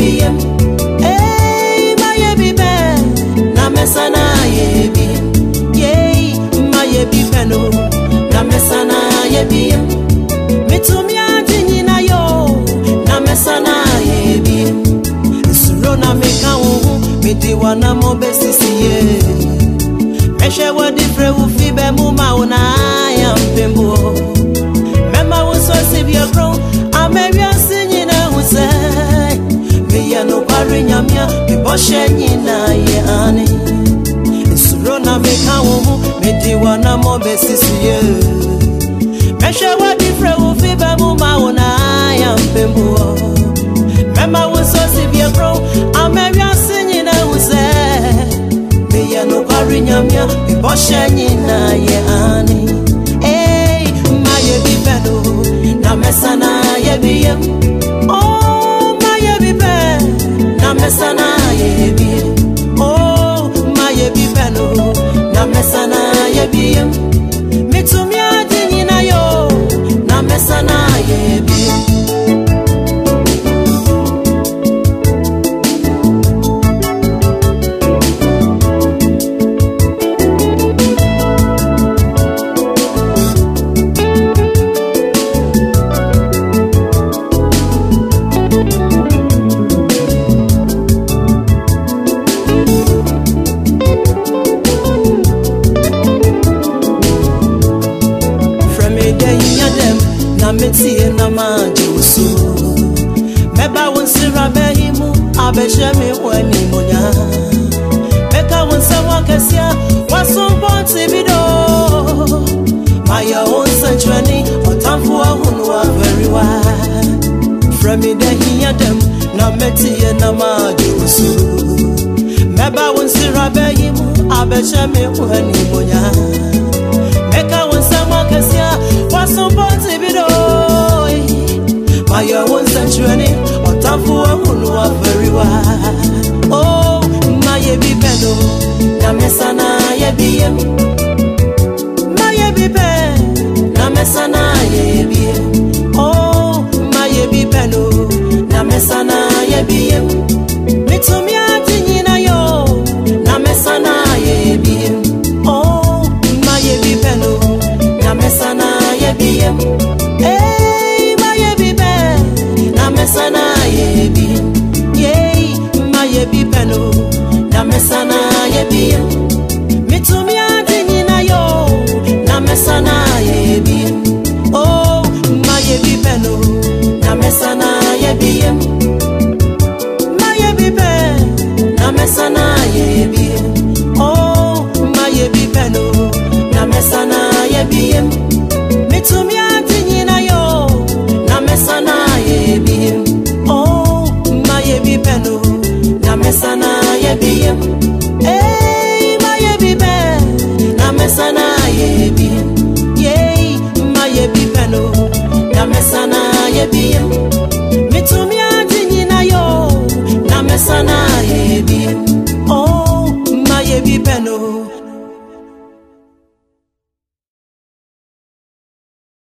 yebiem ei mayebi bɛ na mɛsa na yebiem yei mayebi bɛ no na mɛsa na yebiem metumi agye yo na mɛsa na yebiem nsuro na meka wo ho mede wana mɔbɛsisiye mɛhwɛ wɔde frɛ wo fi bɛ mu nyina yɛ ane nsuro na meka wo ho mede wa na mɔ bɛsisi ye mɛhwɛ wɔde frɛ wo fi bɛ mu ma wo na ya mpembo mɛma wo so si biakro amawiase nyina hu sɛ meyɛ nokware nyamea mebɔhyɛ nyina yɛ ane Ei, ma yɛ bi pɛ no na mɛsa na yɛ bi yam Oh, ma yɛ bi pɛ na mɛsa yɛ bi yam Oh, ma yɛ bi pɛ no na mɛsa na yɛ nso mɛba wo nsira bɛyi mu abɛhyɛ me wɔ animonya mɛka wo nsɛm akɛseɛ wasompɔnte bi do mayɛ wo nsɛnkyerɛne ɔtamfo ahunu avɛriwa frɛ me dɛ hia dɛm na mɛteyɛ na maagye wo so Meba wo nsira bɛyi mu abɛhyɛ me wɔ animonya Maya wonsa chweni otafu wa hunu wa very wa Oh maye bi pendo na mesa na ye bi yem Maye bi pe na mesa na ye bi yem Oh maye bi pendo na mesa na ye bi yem Mitumi ati nyina yo na mesa na Oh maye bi pendo na bi Maye na mesa na ye bi Oh maye bi na mesa na ye bi yem Mitumi na mesa na ye bi Oh maye bi na mesa na maye bi pe na mesa na ye bi yem maye bi pendo na mesa na na mesa